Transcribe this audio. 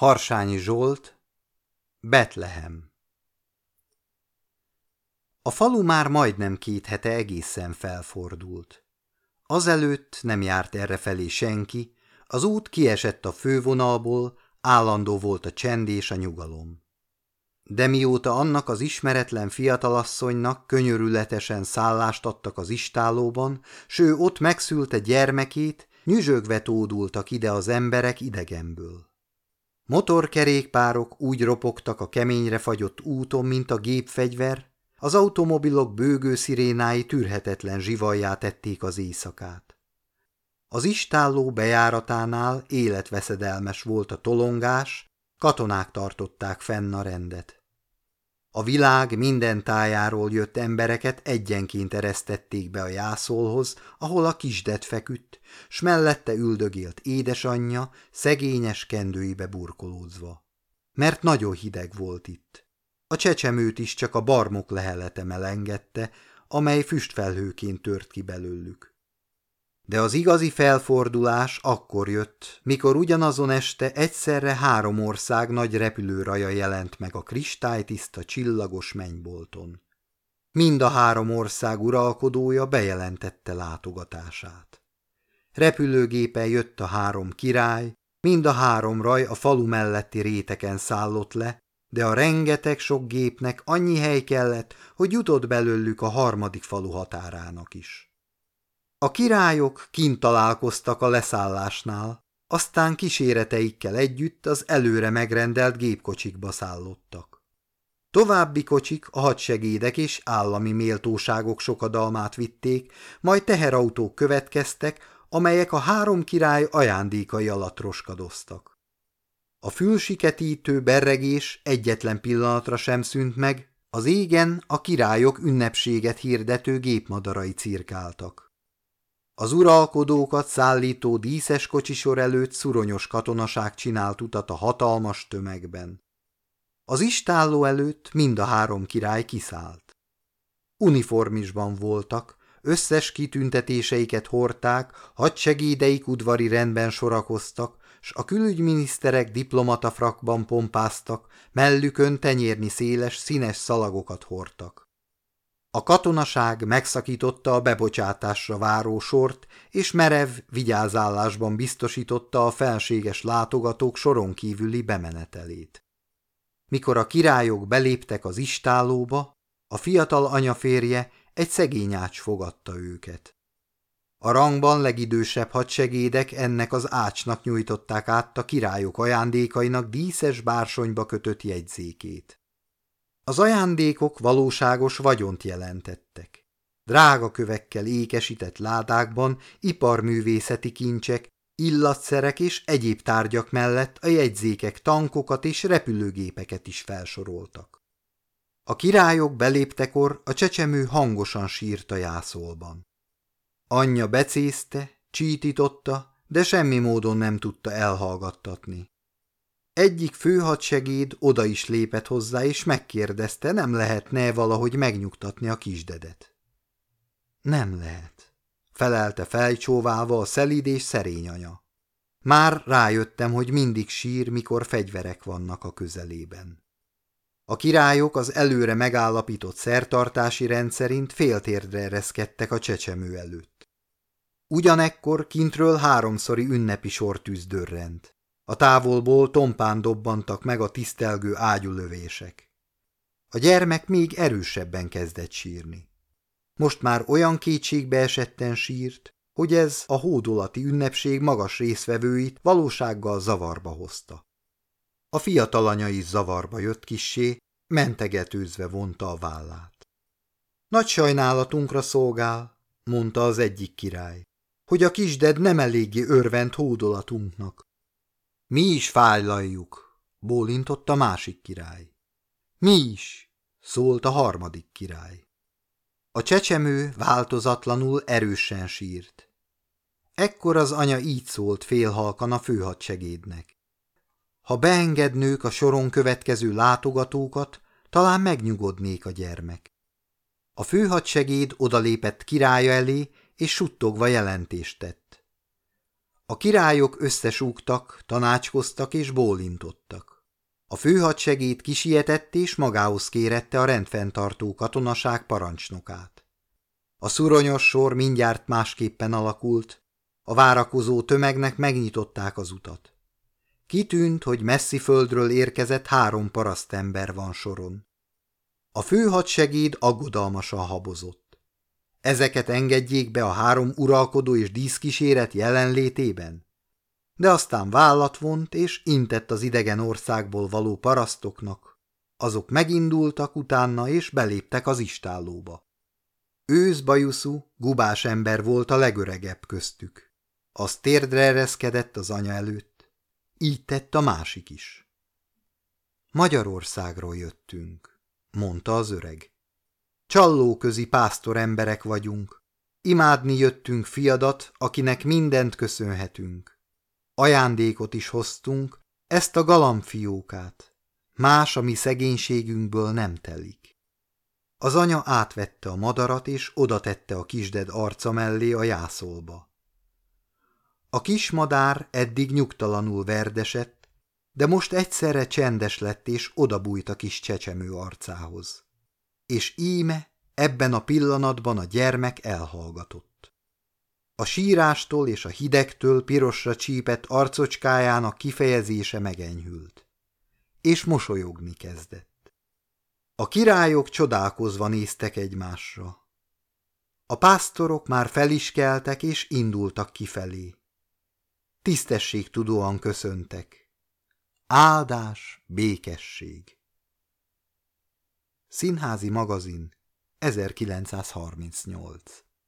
Harsányi Zsolt, Betlehem A falu már majdnem két hete egészen felfordult. Azelőtt nem járt errefelé senki, az út kiesett a fővonalból, állandó volt a csend és a nyugalom. De mióta annak az ismeretlen fiatalasszonynak könyörületesen szállást adtak az istálóban, s ő ott megszülte gyermekét, nyüzsögve tódultak ide az emberek idegenből. Motorkerékpárok úgy ropogtak a keményre fagyott úton, mint a gépfegyver, az automobilok bőgő szirénái tűrhetetlen zsivajjá tették az éjszakát. Az istálló bejáratánál életveszedelmes volt a tolongás, katonák tartották fenn a rendet. A világ minden tájáról jött embereket egyenként eresztették be a jászolhoz, ahol a kisdet feküdt, s mellette üldögélt édesanyja, szegényes kendőibe burkolózva. Mert nagyon hideg volt itt. A csecsemőt is csak a barmok lehelete melengedte, amely füstfelhőként tört ki belőlük. De az igazi felfordulás akkor jött, mikor ugyanazon este egyszerre három ország nagy repülőraja jelent meg a kristálytiszta csillagos mennybolton. Mind a három ország uralkodója bejelentette látogatását. Repülőgépen jött a három király, mind a három raj a falu melletti réteken szállott le, de a rengeteg sok gépnek annyi hely kellett, hogy jutott belőlük a harmadik falu határának is. A királyok kint találkoztak a leszállásnál, aztán kíséreteikkel együtt az előre megrendelt gépkocsikba szállottak. További kocsik a hadsegédek és állami méltóságok sokadalmát vitték, majd teherautók következtek, amelyek a három király ajándékai alatt roskadoztak. A fülsiketítő berregés egyetlen pillanatra sem szűnt meg, az égen a királyok ünnepséget hirdető gépmadarai cirkáltak. Az uralkodókat szállító díszes kocsisor előtt szuronyos katonaság csinált utat a hatalmas tömegben. Az istálló előtt mind a három király kiszállt. Uniformisban voltak, összes kitüntetéseiket hordták, hadsegédeik udvari rendben sorakoztak, s a külügyminiszterek diplomatafrakban pompáztak, mellükön tenyérni széles, színes szalagokat hordtak. A katonaság megszakította a bebocsátásra váró sort, és merev vigyázállásban biztosította a felséges látogatók soron kívüli bemenetelét. Mikor a királyok beléptek az istálóba, a fiatal anyaférje egy szegény ács fogadta őket. A rangban legidősebb hadsegédek ennek az ácsnak nyújtották át a királyok ajándékainak díszes bársonyba kötött jegyzékét. Az ajándékok valóságos vagyont jelentettek. Drága kövekkel ékesített ládákban iparművészeti kincsek, illatszerek és egyéb tárgyak mellett a jegyzékek tankokat és repülőgépeket is felsoroltak. A királyok beléptekor a csecsemő hangosan sírt a jászolban. Anyja becézte, csítította, de semmi módon nem tudta elhallgattatni. Egyik főhadsegéd oda is lépett hozzá, és megkérdezte, nem lehetne valahogy megnyugtatni a kisdedet. Nem lehet, felelte felcsóválva a szelíd és szerény anya. Már rájöttem, hogy mindig sír, mikor fegyverek vannak a közelében. A királyok az előre megállapított szertartási rendszerint féltérdre ereszkedtek a csecsemő előtt. Ugyanekkor kintről háromszori ünnepi sortűz dörrent. A távolból tompán dobbantak meg a tisztelgő ágyulövések. A gyermek még erősebben kezdett sírni. Most már olyan kétségbe esetten sírt, hogy ez a hódolati ünnepség magas részvevőit valósággal zavarba hozta. A fiatal anya is zavarba jött kissé, mentegetőzve vonta a vállát. Nagy sajnálatunkra szolgál, mondta az egyik király, hogy a kisded nem eléggé örvend hódolatunknak. Mi is fájlaljuk, bólintott a másik király. Mi is, szólt a harmadik király. A csecsemő változatlanul erősen sírt. Ekkor az anya így szólt félhalkan a főhadsegédnek. Ha beengednők a soron következő látogatókat, talán megnyugodnék a gyermek. A főhadsegéd odalépett királya elé, és suttogva jelentést tett. A királyok összesúgtak, tanácskoztak és bólintottak. A főhadsegéd kisietett és magához kérette a rendfenntartó katonaság parancsnokát. A szuronyos sor mindjárt másképpen alakult, a várakozó tömegnek megnyitották az utat. Kitűnt, hogy messzi földről érkezett három parasztember van soron. A főhadsegéd aggodalmasan habozott. Ezeket engedjék be a három uralkodó és díszkíséret jelenlétében? De aztán vállat vont és intett az idegen országból való parasztoknak. Azok megindultak utána és beléptek az istállóba. Őszbajuszú, gubás ember volt a legöregebb köztük. Az térdre ereszkedett az anya előtt. Így tett a másik is. Magyarországról jöttünk, mondta az öreg. Csallóközi pásztor emberek vagyunk. Imádni jöttünk fiadat, akinek mindent köszönhetünk. Ajándékot is hoztunk, ezt a galamfiókát. Más, ami szegénységünkből nem telik. Az anya átvette a madarat, és odatette a kisded arca mellé a jászolba. A kis madár eddig nyugtalanul verdesett, de most egyszerre csendes lett, és odabújt a kis csecsemő arcához. És íme, ebben a pillanatban a gyermek elhallgatott. A sírástól és a hidegtől pirosra csípett arcocskájának kifejezése megenyhült, és mosolyogni kezdett. A királyok csodálkozva néztek egymásra. A pásztorok már fel is keltek és indultak kifelé. Tisztességtudóan köszöntek. Áldás, békesség. Színházi magazin 1938